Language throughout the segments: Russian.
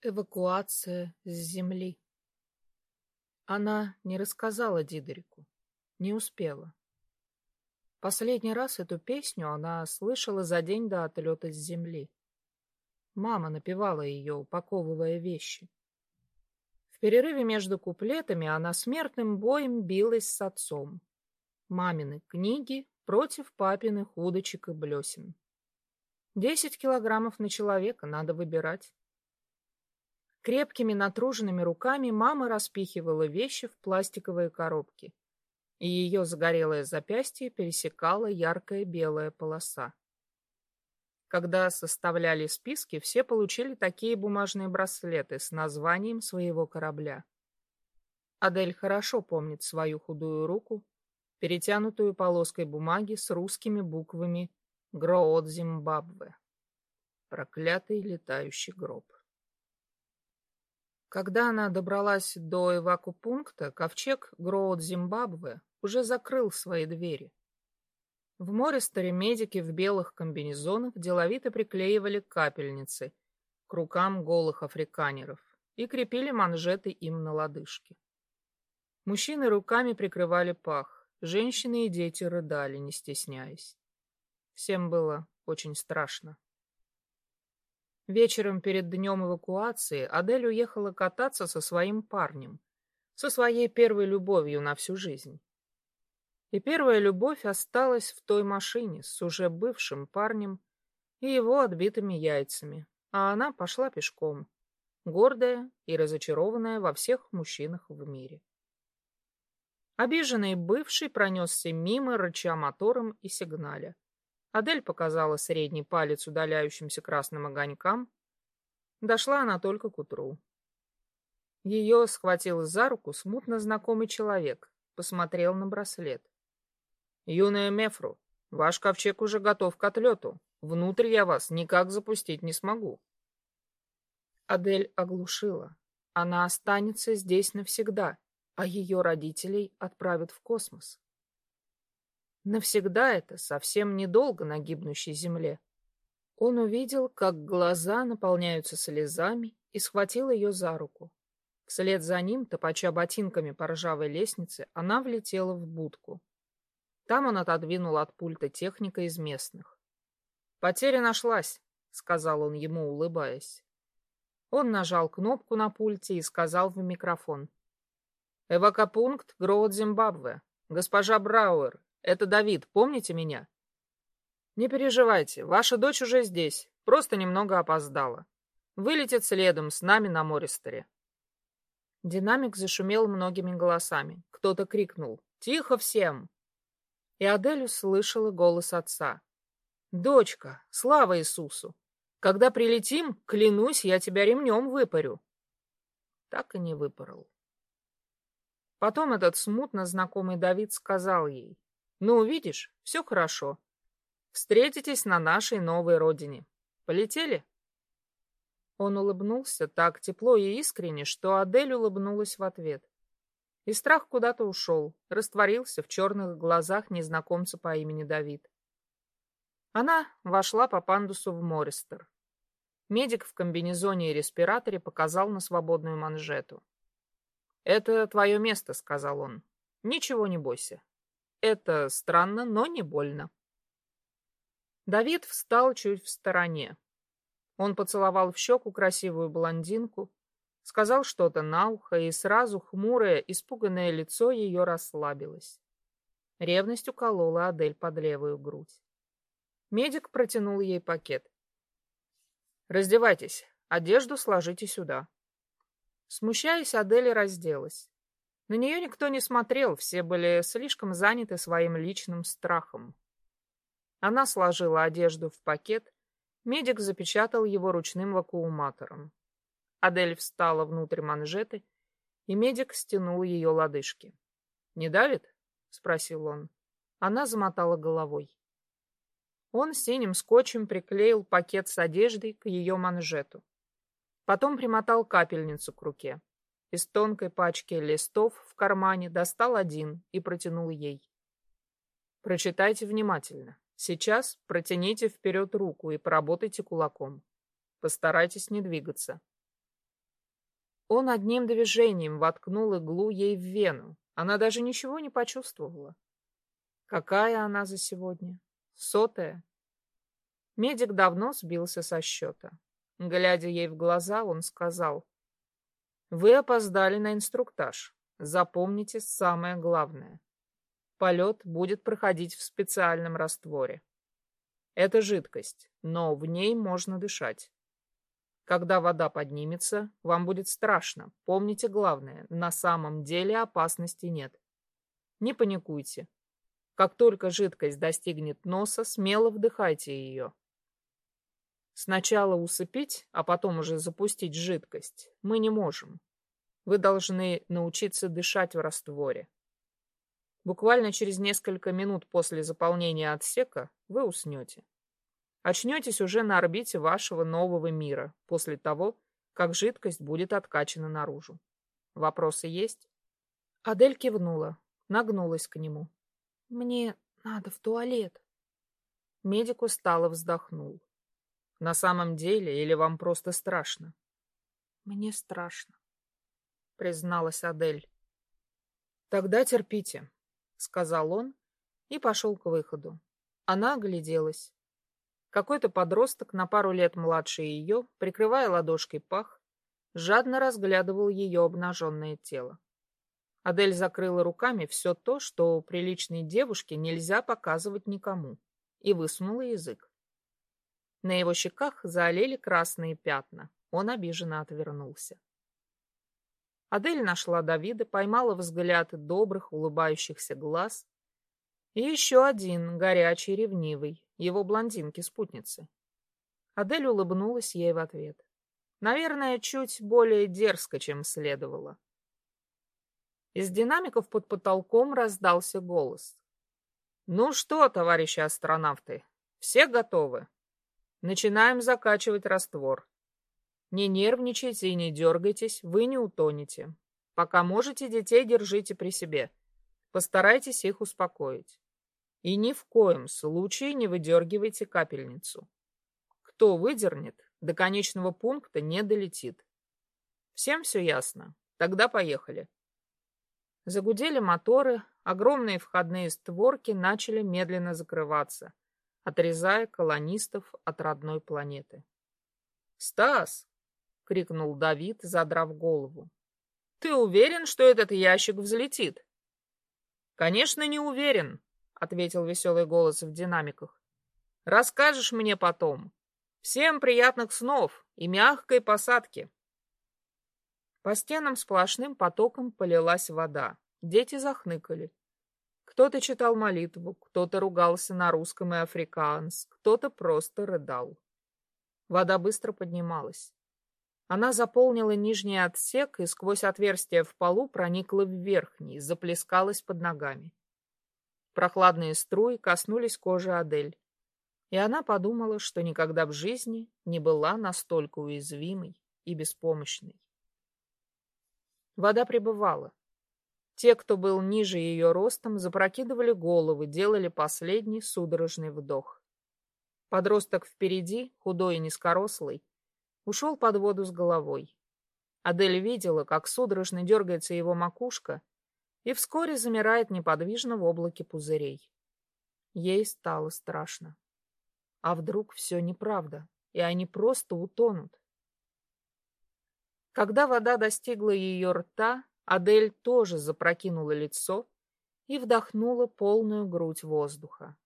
Эвакуация с земли. Она не рассказала Дидерику, не успела. Последний раз эту песню она слышала за день до отлета с земли. Мама напевала ее, упаковывая вещи. В перерыве между куплетами она смертным боем билась с отцом. Мамины книги против папиных удочек и блесен. Десять килограммов на человека надо выбирать. Крепкими натруженными руками мама распихивала вещи в пластиковые коробки, и ее загорелое запястье пересекала яркая белая полоса. Когда составляли списки, все получили такие бумажные браслеты с названием своего корабля. Адель хорошо помнит свою худую руку, перетянутую полоской бумаги с русскими буквами «Гроот Зимбабве». Проклятый летающий гроб. Когда она добралась до эвакупункта, ковчег Гроуд Зимбабве уже закрыл свои двери. В Мористере медики в белых комбинезонах деловито приклеивали капельницы к рукам голых африканеров и крепили манжеты им на лодыжки. Мужчины руками прикрывали пах, женщины и дети рыдали, не стесняясь. Всем было очень страшно. Вечером перед днем эвакуации Адель уехала кататься со своим парнем, со своей первой любовью на всю жизнь. И первая любовь осталась в той машине с уже бывшим парнем и его отбитыми яйцами, а она пошла пешком, гордая и разочарованная во всех мужчинах в мире. Обиженный бывший пронесся мимо, рыча мотором и сигналя. Адель показала средний палец удаляющимся красным огонькам. Дошла она только к утру. Ее схватил за руку смутно знакомый человек, посмотрел на браслет. «Юная Мефру, ваш ковчег уже готов к отлету. Внутрь я вас никак запустить не смогу». Адель оглушила. Она останется здесь навсегда, а ее родителей отправят в космос. Навсегда это совсем недолго на гибнущей земле. Он увидел, как глаза наполняются слезами, и схватил ее за руку. Вслед за ним, топача ботинками по ржавой лестнице, она влетела в будку. Там он отодвинул от пульта техника из местных. «Потеря нашлась», — сказал он ему, улыбаясь. Он нажал кнопку на пульте и сказал в микрофон. «Эвакопункт Гроуд Зимбабве. Госпожа Брауэр, это Давид, помните меня? Не переживайте, ваша дочь уже здесь, просто немного опоздала. Вылетит следом с нами на Мористере. Динамик зашумел многими голосами. Кто-то крикнул «Тихо всем!» И Адель услышала голос отца. «Дочка, слава Иисусу! Когда прилетим, клянусь, я тебя ремнем выпарю!» Так и не выпорол. Потом этот смутно знакомый Давид сказал ей ну, видишь, все хорошо. Встретитесь на нашей новой родине. Полетели? Он улыбнулся так тепло и искренне, что Адель улыбнулась в ответ. И страх куда-то ушел, растворился в черных глазах незнакомца по имени Давид. Она вошла по пандусу в Мористер. Медик в комбинезоне и респираторе показал на свободную манжету. «Это твое место», — сказал он. «Ничего не бойся. Это странно, но не больно. Давид встал чуть в стороне. Он поцеловал в щеку красивую блондинку, сказал что-то на ухо, и сразу хмурое, испуганное лицо ее расслабилось. Ревность уколола Адель под левую грудь. Медик протянул ей пакет. «Раздевайтесь, одежду сложите сюда». Смущаясь, Адель разделась. На нее никто не смотрел, все были слишком заняты своим личным страхом. Она сложила одежду в пакет, медик запечатал его ручным вакууматором. Адель встала внутрь манжеты, и медик стянул ее лодыжки. «Не давит?» — спросил он. Она замотала головой. Он синим скотчем приклеил пакет с одеждой к ее манжету. Потом примотал капельницу к руке. Из тонкой пачки листов в кармане достал один и протянул ей. Прочитайте внимательно. Сейчас протяните вперед руку и поработайте кулаком. Постарайтесь не двигаться. Он одним движением воткнул иглу ей в вену. Она даже ничего не почувствовала. Какая она за сегодня? Сотая? Медик давно сбился со счета. Глядя ей в глаза, он сказал, «Вы опоздали на инструктаж. Запомните самое главное. Полет будет проходить в специальном растворе. Это жидкость, но в ней можно дышать. Когда вода поднимется, вам будет страшно. Помните главное, на самом деле опасности нет. Не паникуйте. Как только жидкость достигнет носа, смело вдыхайте ее. Сначала усыпить, а потом уже запустить жидкость мы не можем. Вы должны научиться дышать в растворе. Буквально через несколько минут после заполнения отсека вы уснете. Очнетесь уже на орбите вашего нового мира после того, как жидкость будет откачана наружу. Вопросы есть? Адель кивнула, нагнулась к нему. Мне надо в туалет. Медик устало вздохнул. На самом деле или вам просто страшно? Мне страшно, призналась Адель. Тогда терпите, сказал он и пошел к выходу. Она огляделась. Какой-то подросток на пару лет младше ее, прикрывая ладошкой пах, жадно разглядывал ее обнаженное тело. Адель закрыла руками все то, что у приличной девушки нельзя показывать никому, и высунула язык. На его щеках заолели красные пятна. Он обиженно отвернулся. Адель нашла Давида, поймала взгляд добрых, улыбающихся глаз и еще один, горячий, ревнивый, его блондинки-спутницы. Адель улыбнулась ей в ответ. Наверное, чуть более дерзко, чем следовало. Из динамиков под потолком раздался голос. «Ну что, товарищи астронавты, все готовы? Начинаем закачивать раствор. Не нервничайте и не дергайтесь, вы не утонете. Пока можете, детей держите при себе. Постарайтесь их успокоить. И ни в коем случае не выдергивайте капельницу. Кто выдернет, до конечного пункта не долетит. Всем все ясно? Тогда поехали. Загудели моторы, огромные входные створки начали медленно закрываться, отрезая колонистов от родной планеты. «Стас!» — крикнул Давид, задрав голову. «Ты уверен, что этот ящик взлетит?» «Конечно, не уверен», — ответил веселый голос в динамиках. «Расскажешь мне потом. Всем приятных снов и мягкой посадки!» По стенам сплошным потоком полилась вода. Дети захныкали. Кто-то читал молитву, кто-то ругался на русском и африканс, кто-то просто рыдал. Вода быстро поднималась. Она заполнила нижний отсек и сквозь отверстие в полу проникла в верхний, заплескалась под ногами. Прохладные струи коснулись кожи Адель, и она подумала, что никогда в жизни не была настолько уязвимой и беспомощной. Вода пребывала. Те, кто был ниже ее ростом, запрокидывали головы, делали последний судорожный вдох. Подросток впереди, худой и низкорослый, ушел под воду с головой. Адель видела, как судорожно дергается его макушка, и вскоре замирает неподвижно в облаке пузырей. Ей стало страшно. А вдруг все неправда, и они просто утонут? Когда вода достигла ее рта, Адель тоже запрокинула лицо и вдохнула полную грудь воздуха.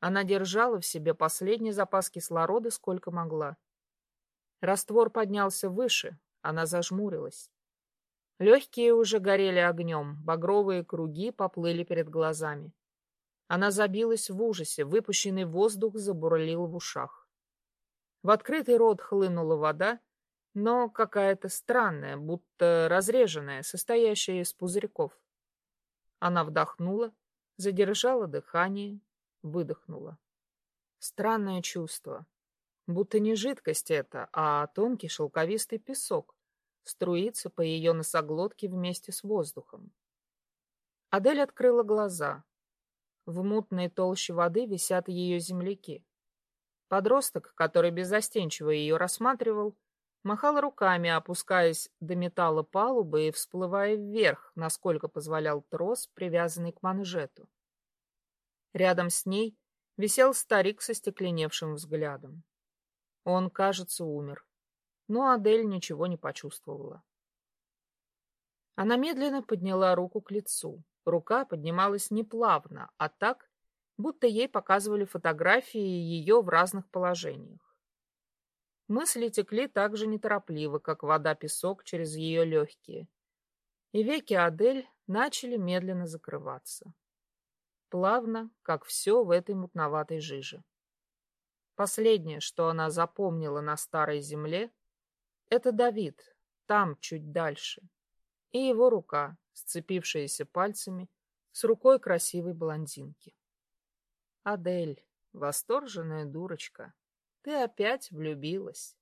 Она держала в себе последний запас кислорода, сколько могла. Раствор поднялся выше, она зажмурилась. Легкие уже горели огнем, багровые круги поплыли перед глазами. Она забилась в ужасе, выпущенный воздух забурлил в ушах. В открытый рот хлынула вода, но какая-то странная, будто разреженная, состоящая из пузырьков. Она вдохнула, задержала дыхание, выдохнула. Странное чувство, будто не жидкость это, а тонкий шелковистый песок, струится по ее носоглотке вместе с воздухом. Адель открыла глаза. В мутной толще воды висят ее земляки. Подросток, который беззастенчиво ее рассматривал, махал руками, опускаясь до металла палубы и всплывая вверх, насколько позволял трос, привязанный к манжету. Рядом с ней висел старик со стекленевшим взглядом. Он, кажется, умер, но Адель ничего не почувствовала. Она медленно подняла руку к лицу. Рука поднималась не плавно, а так, будто ей показывали фотографии ее в разных положениях. Мысли текли так же неторопливо, как вода-песок через ее легкие. И веки Адель начали медленно закрываться. Плавно, как все в этой мутноватой жиже. Последнее, что она запомнила на старой земле, это Давид, там, чуть дальше, и его рука, сцепившаяся пальцами, с рукой красивой блондинки. Адель, восторженная дурочка, ты опять влюбилась.